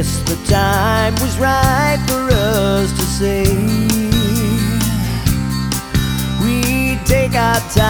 guess the time was right for us to say we take our time.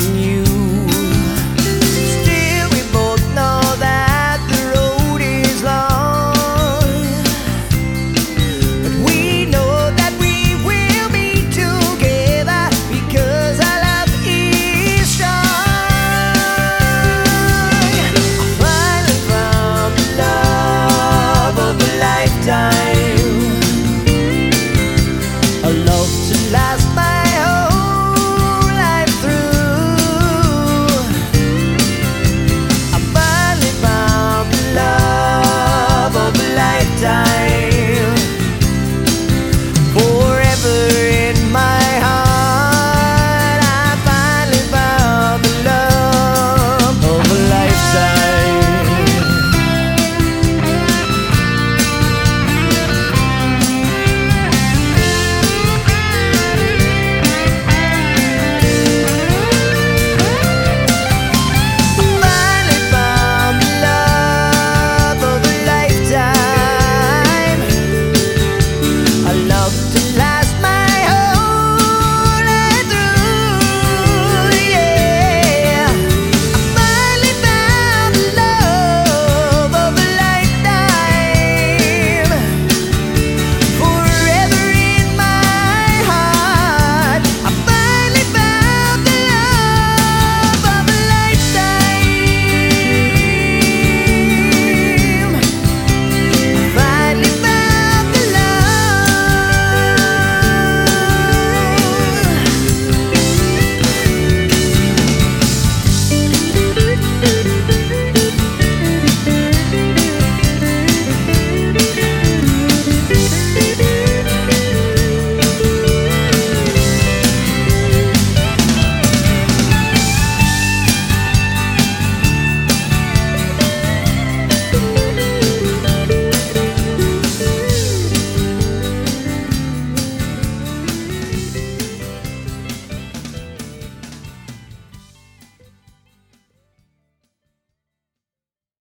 and you.